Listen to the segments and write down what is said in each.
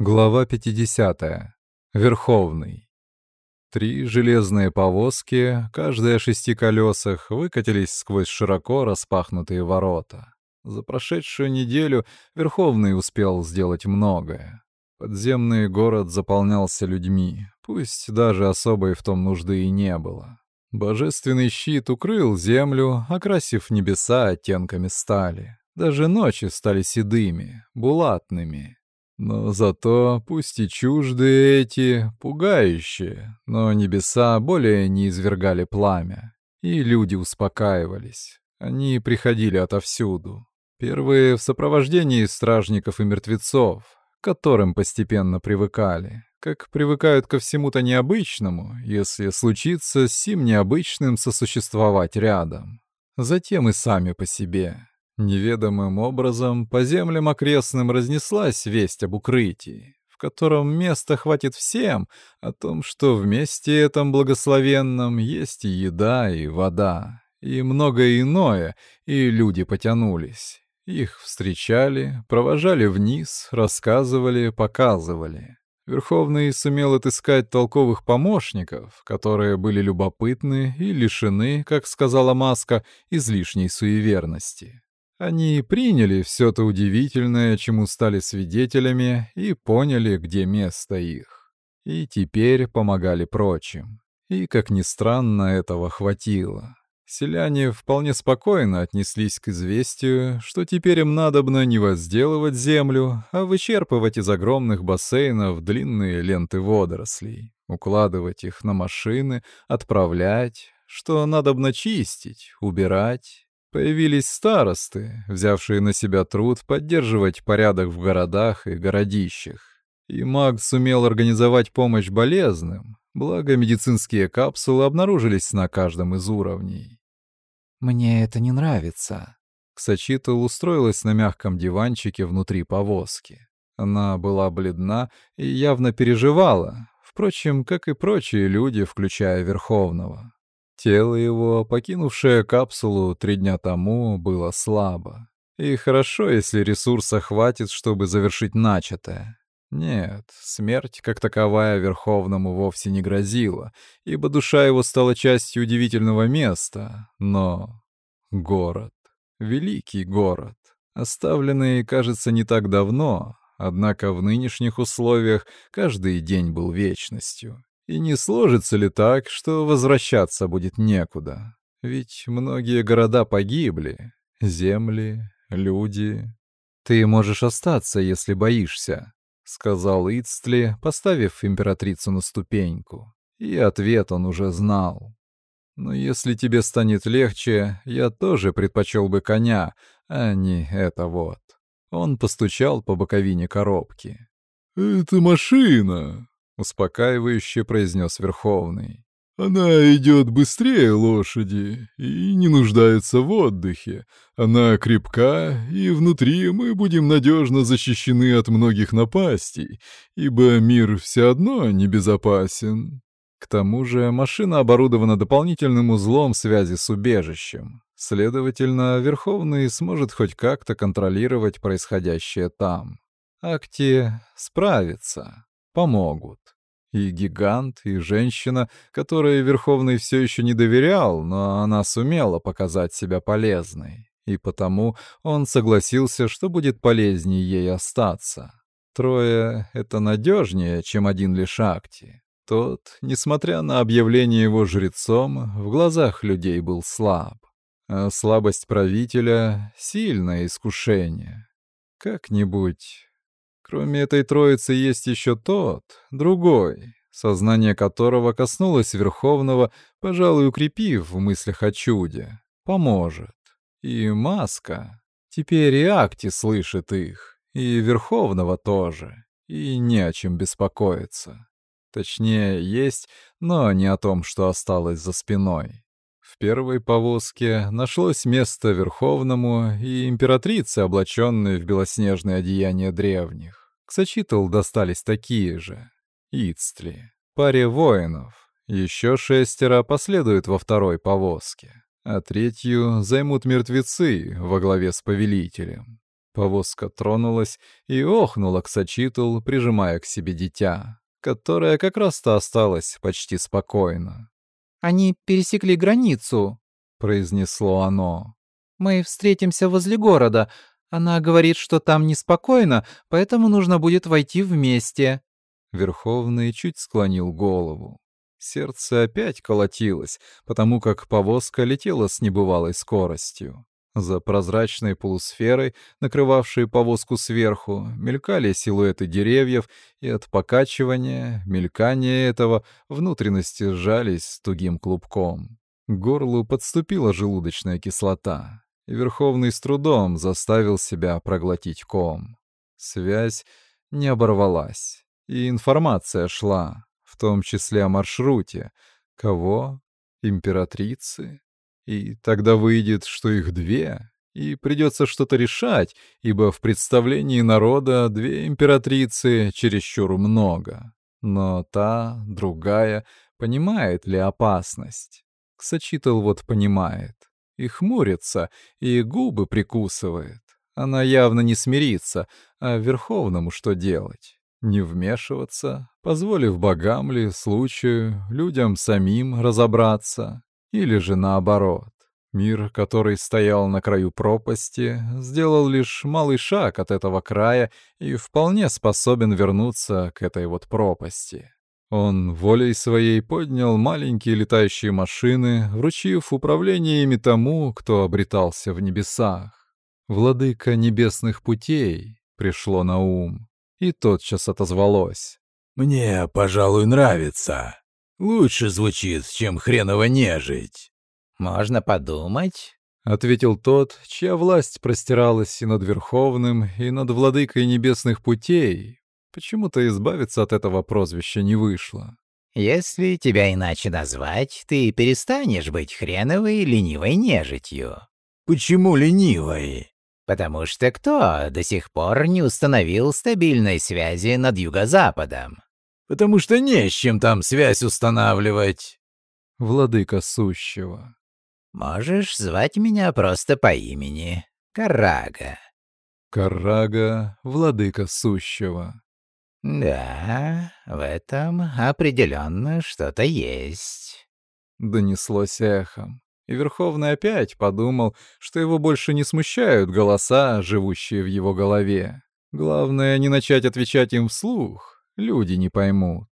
Глава 50. Верховный. Три железные повозки, каждая шести колесах, выкатились сквозь широко распахнутые ворота. За прошедшую неделю Верховный успел сделать многое. Подземный город заполнялся людьми, пусть даже особой в том нужды и не было. Божественный щит укрыл землю, окрасив небеса оттенками стали. Даже ночи стали седыми, булатными, но зато, пусть и чуждые эти, пугающие, но небеса более не извергали пламя, и люди успокаивались. Они приходили отовсюду. Первые в сопровождении стражников и мертвецов, к которым постепенно привыкали, как привыкают ко всему-то необычному, если случится с сим необычным сосуществовать рядом. Затем и сами по себе. Неведомым образом по землям окрестным разнеслась весть об укрытии, в котором места хватит всем, о том, что в месте этом благословенном есть и еда, и вода, и многое иное, и люди потянулись. Их встречали, провожали вниз, рассказывали, показывали. Верховный сумел отыскать толковых помощников, которые были любопытны и лишены, как сказала Маска, излишней суеверности. Они приняли все то удивительное, чему стали свидетелями, и поняли, где место их. И теперь помогали прочим. И, как ни странно, этого хватило. Селяне вполне спокойно отнеслись к известию, что теперь им надобно не возделывать землю, а вычерпывать из огромных бассейнов длинные ленты водорослей, укладывать их на машины, отправлять, что надобно чистить, убирать Появились старосты, взявшие на себя труд поддерживать порядок в городах и городищах. И маг сумел организовать помощь болезным, благо медицинские капсулы обнаружились на каждом из уровней. «Мне это не нравится». Ксачитл устроилась на мягком диванчике внутри повозки. Она была бледна и явно переживала, впрочем, как и прочие люди, включая Верховного. Тело его, покинувшее капсулу три дня тому, было слабо. И хорошо, если ресурса хватит, чтобы завершить начатое. Нет, смерть как таковая Верховному вовсе не грозила, ибо душа его стала частью удивительного места, но... Город. Великий город. Оставленный, кажется, не так давно, однако в нынешних условиях каждый день был вечностью. И не сложится ли так, что возвращаться будет некуда? Ведь многие города погибли, земли, люди. Ты можешь остаться, если боишься, — сказал Ицтли, поставив императрицу на ступеньку. И ответ он уже знал. Но если тебе станет легче, я тоже предпочел бы коня, а не это вот. Он постучал по боковине коробки. «Это машина!» Успокаивающе произнес Верховный. Она идет быстрее лошади и не нуждается в отдыхе. Она крепка, и внутри мы будем надежно защищены от многих напастей, ибо мир все одно небезопасен. К тому же машина оборудована дополнительным узлом связи с убежищем. Следовательно, Верховный сможет хоть как-то контролировать происходящее там. Акти справится помогут. И гигант, и женщина, которой Верховный все еще не доверял, но она сумела показать себя полезной. И потому он согласился, что будет полезнее ей остаться. Трое — это надежнее, чем один лишь Акти. Тот, несмотря на объявление его жрецом, в глазах людей был слаб. А слабость правителя — сильное искушение. Как-нибудь Кроме этой троицы есть еще тот, другой, сознание которого коснулось Верховного, пожалуй, укрепив в мыслях о чуде. Поможет. И Маска. Теперь и Акти слышит их. И Верховного тоже. И не о чем беспокоиться. Точнее, есть, но не о том, что осталось за спиной. В первой повозке нашлось место Верховному и императрице, облаченной в белоснежное одеяние древних. К Сачитл достались такие же. Ицтли. Паре воинов. Еще шестеро последуют во второй повозке. А третью займут мертвецы во главе с повелителем. Повозка тронулась и охнула к Сачитул, прижимая к себе дитя, которое как раз-то осталось почти спокойно. «Они пересекли границу», — произнесло оно. «Мы встретимся возле города. Она говорит, что там неспокойно, поэтому нужно будет войти вместе». Верховный чуть склонил голову. Сердце опять колотилось, потому как повозка летела с небывалой скоростью. За прозрачной полусферой, накрывавшей повозку сверху, мелькали силуэты деревьев, и от покачивания, мелькания этого, внутренности сжались тугим клубком. К горлу подступила желудочная кислота, и Верховный с трудом заставил себя проглотить ком. Связь не оборвалась, и информация шла, в том числе о маршруте. Кого? Императрицы? И тогда выйдет, что их две, и придется что-то решать, ибо в представлении народа две императрицы чересчур много. Но та, другая, понимает ли опасность? Ксачитал вот понимает. И хмурится, и губы прикусывает. Она явно не смирится, а Верховному что делать? Не вмешиваться, позволив богам ли, случаю, людям самим разобраться? Или же наоборот. Мир, который стоял на краю пропасти, сделал лишь малый шаг от этого края и вполне способен вернуться к этой вот пропасти. Он волей своей поднял маленькие летающие машины, вручив управление ими тому, кто обретался в небесах. Владыка небесных путей пришло на ум, и тотчас отозвалось. «Мне, пожалуй, нравится. Лучше звучит, чем хреново нежить. Можно подумать, — ответил тот, чья власть простиралась и над Верховным, и над Владыкой Небесных Путей. Почему-то избавиться от этого прозвища не вышло. Если тебя иначе назвать, ты перестанешь быть хреновой ленивой нежитью. Почему ленивой? Потому что кто до сих пор не установил стабильной связи над юго-западом? Потому что не с чем там связь устанавливать. Владыка сущего. Можешь звать меня просто по имени. Карага. Карага, владыка сущего. Да, в этом определенно что-то есть. Донеслось эхом. И Верховный опять подумал, что его больше не смущают голоса, живущие в его голове. Главное, не начать отвечать им вслух, Люди не поймут.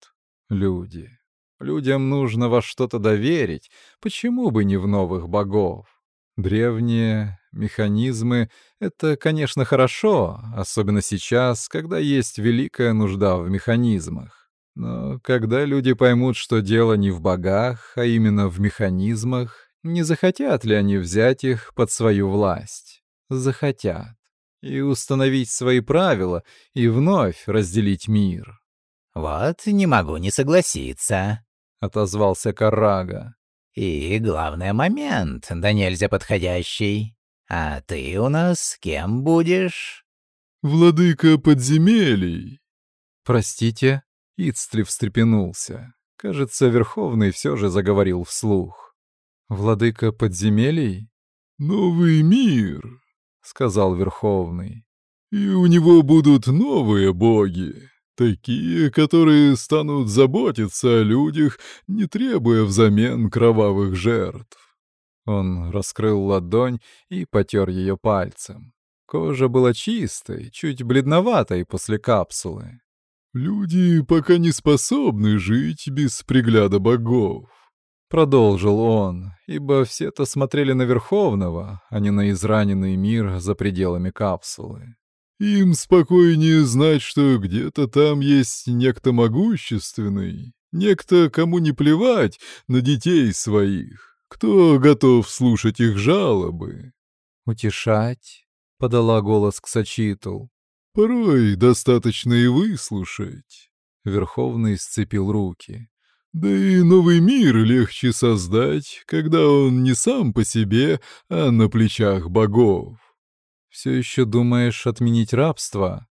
Люди. Людям нужно во что-то доверить. Почему бы не в новых богов? Древние механизмы — это, конечно, хорошо, особенно сейчас, когда есть великая нужда в механизмах. Но когда люди поймут, что дело не в богах, а именно в механизмах, не захотят ли они взять их под свою власть? Захотят. И установить свои правила, и вновь разделить мир. «Вот не могу не согласиться», — отозвался Карага. «И главный момент, да нельзя подходящий. А ты у нас кем будешь?» «Владыка подземелий». «Простите?» — Ицтли встрепенулся. Кажется, Верховный все же заговорил вслух. «Владыка подземелий?» «Новый мир», — сказал Верховный. «И у него будут новые боги. Такие, которые станут заботиться о людях, не требуя взамен кровавых жертв. Он раскрыл ладонь и потер ее пальцем. Кожа была чистой, чуть бледноватой после капсулы. «Люди пока не способны жить без пригляда богов», — продолжил он, ибо все-то смотрели на Верховного, а не на израненный мир за пределами капсулы. Им спокойнее знать, что где-то там есть некто могущественный, некто, кому не плевать на детей своих, кто готов слушать их жалобы. «Утешать?» — подала голос к Сачитул. «Порой достаточно и выслушать». Верховный сцепил руки. Да и новый мир легче создать, когда он не сам по себе, а на плечах богов. «Все еще думаешь отменить рабство?»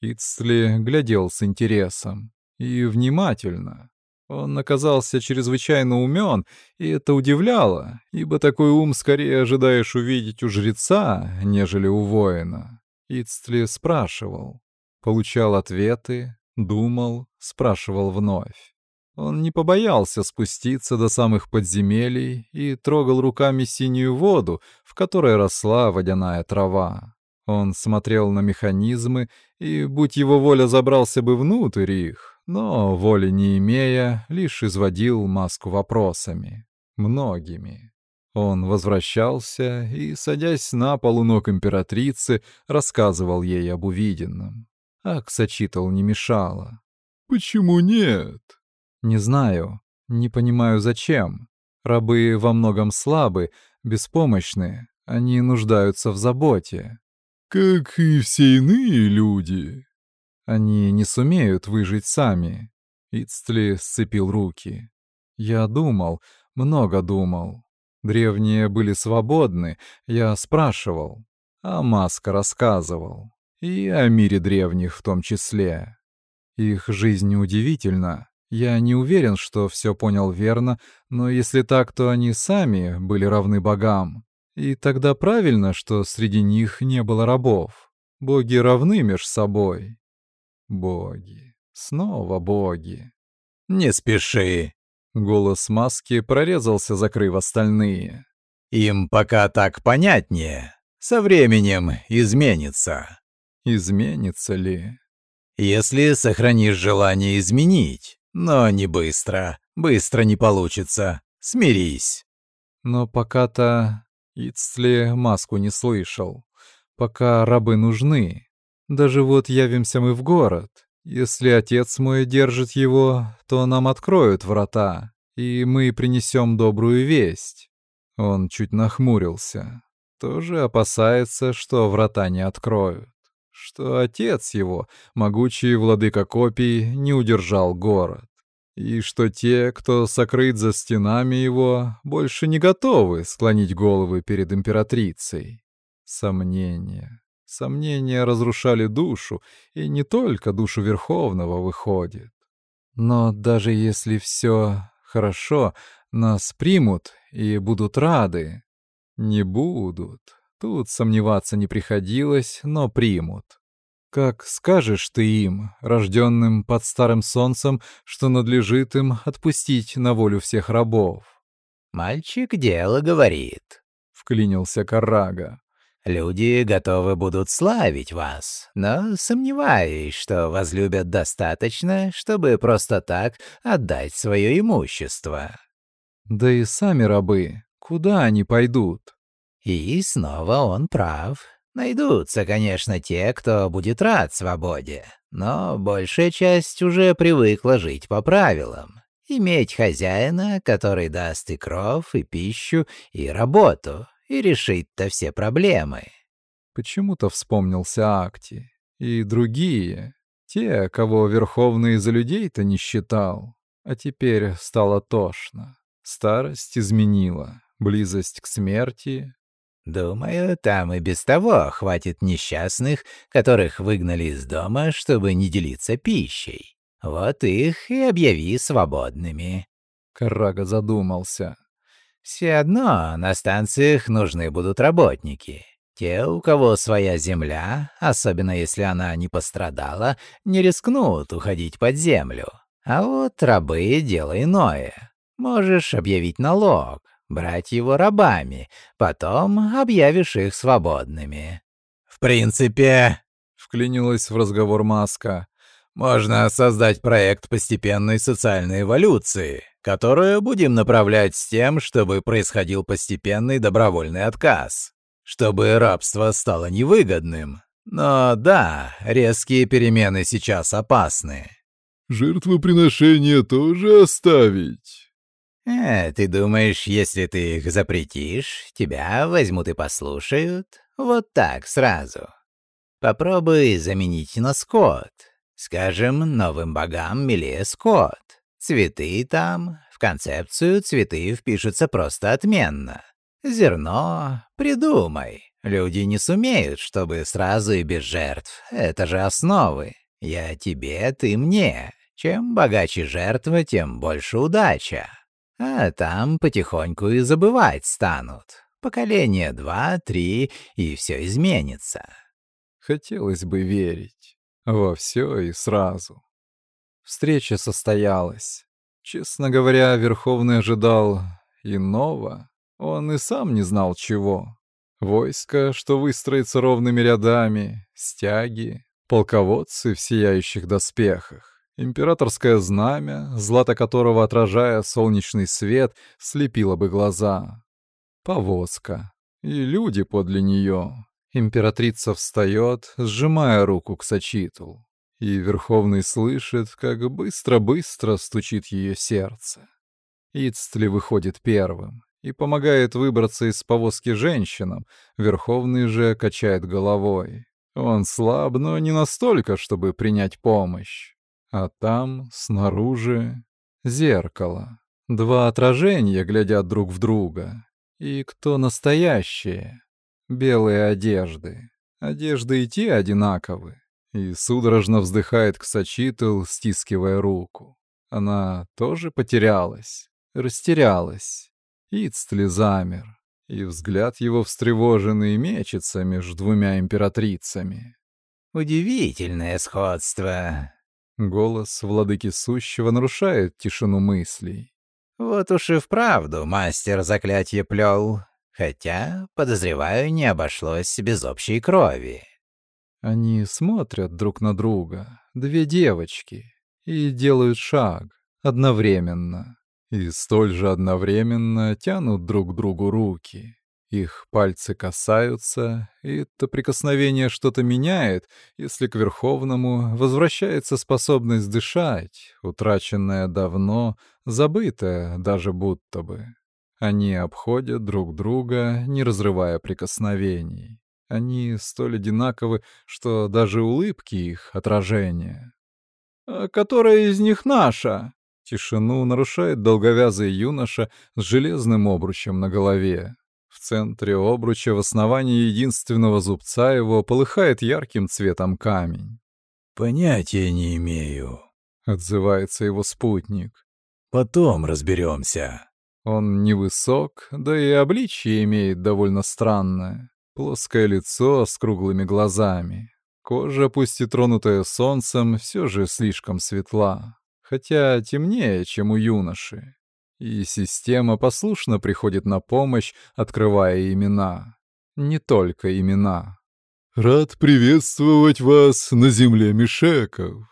Ицли глядел с интересом и внимательно. Он оказался чрезвычайно умен, и это удивляло, ибо такой ум скорее ожидаешь увидеть у жреца, нежели у воина. Ицтли спрашивал. Получал ответы, думал, спрашивал вновь. Он не побоялся спуститься до самых подземелий и трогал руками синюю воду, в которой росла водяная трава. Он смотрел на механизмы и, будь его воля, забрался бы внутрь их, но, воли не имея, лишь изводил маску вопросами. Многими. Он возвращался и, садясь на полу ног императрицы, рассказывал ей об увиденном. Аксачитал не мешало. «Почему нет?» «Не знаю. Не понимаю, зачем. Рабы во многом слабы, беспомощны. Они нуждаются в заботе». «Как и все иные люди», они не сумеют выжить сами. Ицтли сцепил руки. Я думал, много думал. Древние были свободны, я спрашивал. А Маска рассказывал. И о мире древних в том числе. Их жизнь удивительна. Я не уверен, что все понял верно, но если так, то они сами были равны богам. И тогда правильно, что среди них не было рабов. Боги равны меж собой. Боги. Снова боги. «Не спеши!» Голос маски прорезался, закрыв остальные. «Им пока так понятнее. Со временем изменится». Изменится ли? «Если сохранишь желание изменить, но не быстро. Быстро не получится. Смирись». Но пока-то Ицли маску не слышал. Пока рабы нужны, даже вот явимся мы в город. Если отец мой держит его, то нам откроют врата, и мы принесем добрую весть. Он чуть нахмурился. Тоже опасается, что врата не откроют. Что отец его, могучий владыка копий, не удержал город. И что те, кто сокрыт за стенами его, больше не готовы склонить головы перед императрицей. Сомнения. Сомнения разрушали душу, и не только душу Верховного выходит. Но даже если все хорошо, нас примут и будут рады. Не будут. Тут сомневаться не приходилось, но примут. Как скажешь ты им, рожденным под старым солнцем, что надлежит им отпустить на волю всех рабов? «Мальчик дело говорит», — вклинился Карага. Люди готовы будут славить вас, но сомневаюсь, что возлюбят достаточно, чтобы просто так отдать свое имущество. Да и сами рабы, куда они пойдут? И снова он прав. Найдутся, конечно, те, кто будет рад свободе, но большая часть уже привыкла жить по правилам. Иметь хозяина, который даст и кров, и пищу, и работу, и решить-то все проблемы. Почему-то вспомнился Акти. И другие, те, кого Верховный за людей-то не считал. А теперь стало тошно. Старость изменила, близость к смерти. Думаю, там и без того хватит несчастных, которых выгнали из дома, чтобы не делиться пищей. Вот их и объяви свободными. Карага задумался. Все одно на станциях нужны будут работники. Те, у кого своя земля, особенно если она не пострадала, не рискнут уходить под землю. А вот рабы — дело иное. Можешь объявить налог, брать его рабами, потом объявишь их свободными. «В принципе...» — вклинилась в разговор Маска. «Можно создать проект постепенной социальной эволюции, которую будем направлять с тем, чтобы происходил постепенный добровольный отказ, чтобы рабство стало невыгодным. Но да, резкие перемены сейчас опасны. Жертвоприношения тоже оставить? Э, ты думаешь, если ты их запретишь, тебя возьмут и послушают? Вот так сразу. Попробуй заменить на скот. Скажем, новым богам милее скот. Цветы там, в концепцию цветы впишутся просто отменно. Зерно придумай. Люди не сумеют, чтобы сразу и без жертв. Это же основы. Я тебе, ты мне. Чем богаче жертва, тем больше удача. А там потихоньку и забывать станут. Поколение два, три, и все изменится. Хотелось бы верить. Во все и сразу. Встреча состоялась. Честно говоря, Верховный ожидал иного. Он и сам не знал чего. Войско, что выстроится ровными рядами, стяги, полководцы в сияющих доспехах, императорское знамя, злато которого, отражая солнечный свет, слепило бы глаза. Повозка. И люди подле нее. Императрица встает, сжимая руку к Сачиту. И Верховный слышит, как быстро-быстро стучит ее сердце. Ицтли выходит первым и помогает выбраться из повозки женщинам, Верховный же качает головой. Он слаб, но не настолько, чтобы принять помощь. А там, снаружи, зеркало. Два отражения глядят друг в друга. И кто настоящие? Белые одежды. Одежды и те одинаковы. И судорожно вздыхает Ксачитл, стискивая руку. Она тоже потерялась, растерялась. Ицтли замер, и взгляд его встревоженный мечется между двумя императрицами. «Удивительное сходство!» Голос владыки сущего нарушает тишину мыслей. «Вот уж и вправду мастер заклятие плел, хотя, подозреваю, не обошлось без общей крови». Они смотрят друг на друга, две девочки, и делают шаг одновременно. И столь же одновременно тянут друг другу руки. Их пальцы касаются, и это прикосновение что-то меняет, если к Верховному возвращается способность дышать, утраченная давно, забытая даже будто бы. Они обходят друг друга, не разрывая прикосновений. Они столь одинаковы, что даже улыбки их — отражение. «А которая из них наша?» Тишину нарушает долговязый юноша с железным обручем на голове. В центре обруча, в основании единственного зубца его, полыхает ярким цветом камень. «Понятия не имею», — отзывается его спутник. «Потом разберемся». Он невысок, да и обличье имеет довольно странное. Плоское лицо с круглыми глазами. Кожа, пусть и тронутая солнцем, все же слишком светла хотя темнее, чем у юноши. И система послушно приходит на помощь, открывая имена. Не только имена. «Рад приветствовать вас на земле Мишеков!»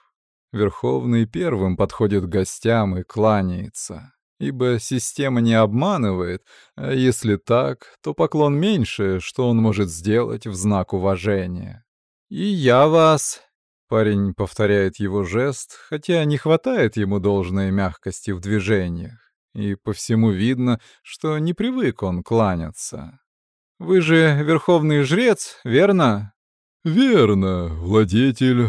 Верховный первым подходит к гостям и кланяется, ибо система не обманывает, а если так, то поклон меньше, что он может сделать в знак уважения. «И я вас Парень повторяет его жест, хотя не хватает ему должной мягкости в движениях, и по всему видно, что не привык он кланяться. «Вы же верховный жрец, верно?» «Верно, владетель,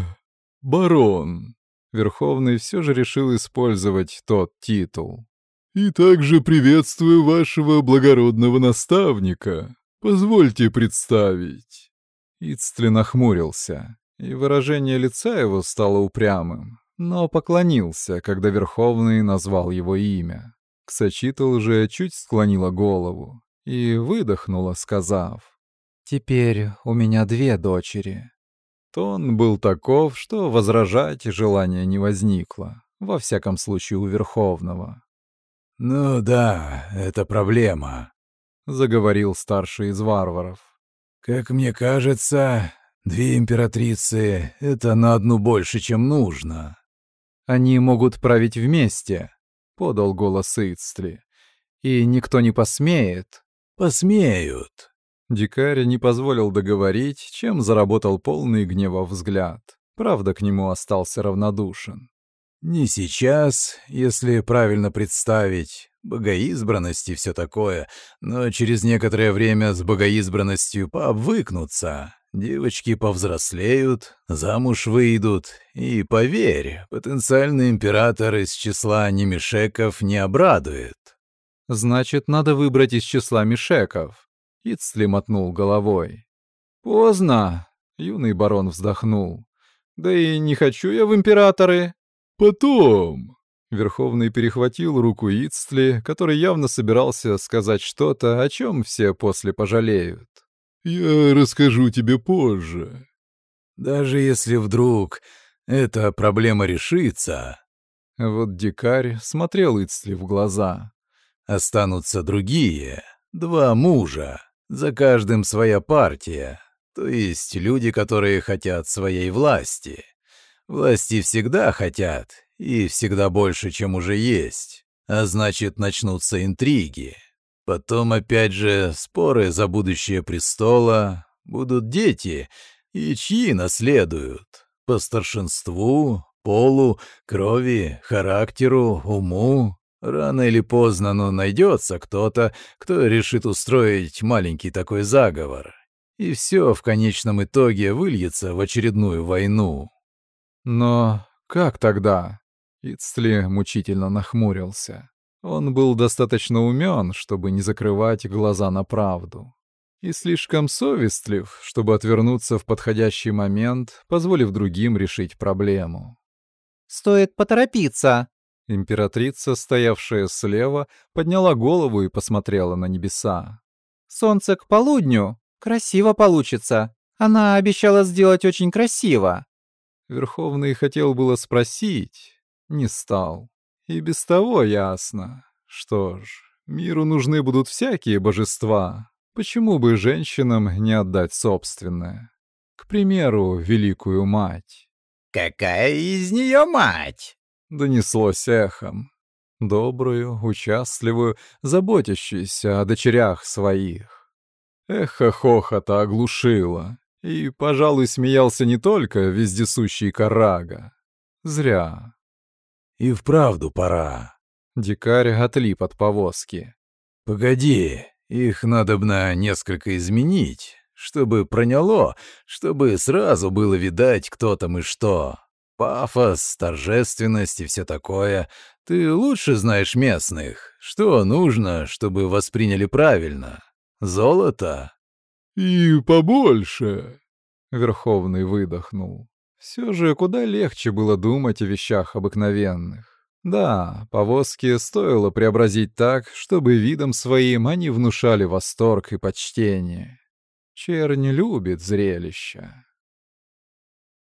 барон». Верховный все же решил использовать тот титул. «И также приветствую вашего благородного наставника. Позвольте представить». Ицтли нахмурился и выражение лица его стало упрямым, но поклонился, когда Верховный назвал его имя. Ксачитл уже чуть склонила голову и выдохнула, сказав, «Теперь у меня две дочери». Тон был таков, что возражать желания не возникло, во всяком случае у Верховного. «Ну да, это проблема», — заговорил старший из варваров. «Как мне кажется, Две императрицы — это на одну больше, чем нужно. Они могут править вместе, — подал голос Ицтли. И никто не посмеет. Посмеют. Дикарь не позволил договорить, чем заработал полный гнева взгляд. Правда, к нему остался равнодушен. «Не сейчас, если правильно представить, богоизбранность и все такое, но через некоторое время с богоизбранностью пообвыкнутся, Девочки повзрослеют, замуж выйдут, и, поверь, потенциальный император из числа немешеков не обрадует. Значит, надо выбрать из числа мешеков. Ицли мотнул головой. Поздно, юный барон вздохнул. Да и не хочу я в императоры. Потом. Верховный перехватил руку Ицли, который явно собирался сказать что-то, о чем все после пожалеют. Я расскажу тебе позже. Даже если вдруг эта проблема решится... Вот дикарь смотрел Ицли в глаза. Останутся другие, два мужа, за каждым своя партия, то есть люди, которые хотят своей власти. Власти всегда хотят, и всегда больше, чем уже есть. А значит, начнутся интриги. Потом опять же споры за будущее престола. Будут дети, и чьи наследуют? По старшинству, полу, крови, характеру, уму. Рано или поздно, но найдется кто-то, кто решит устроить маленький такой заговор. И все в конечном итоге выльется в очередную войну. Но как тогда? Ицли мучительно нахмурился. Он был достаточно умен, чтобы не закрывать глаза на правду. И слишком совестлив, чтобы отвернуться в подходящий момент, позволив другим решить проблему. «Стоит поторопиться!» Императрица, стоявшая слева, подняла голову и посмотрела на небеса. «Солнце к полудню! Красиво получится! Она обещала сделать очень красиво!» Верховный хотел было спросить, не стал. И без того ясно. Что ж, миру нужны будут всякие божества. Почему бы женщинам не отдать собственное? К примеру, великую мать. «Какая из нее мать?» — донеслось эхом. Добрую, участливую, заботящуюся о дочерях своих. Эхо хохота оглушило, и, пожалуй, смеялся не только вездесущий Карага. Зря. «И вправду пора». Дикарь отлип от повозки. «Погоди, их надобно несколько изменить, чтобы проняло, чтобы сразу было видать, кто там и что. Пафос, торжественность и все такое. Ты лучше знаешь местных. Что нужно, чтобы восприняли правильно? Золото?» «И побольше!» — Верховный выдохнул. Все же куда легче было думать о вещах обыкновенных. Да, повозки стоило преобразить так, чтобы видом своим они внушали восторг и почтение. Чернь любит зрелища.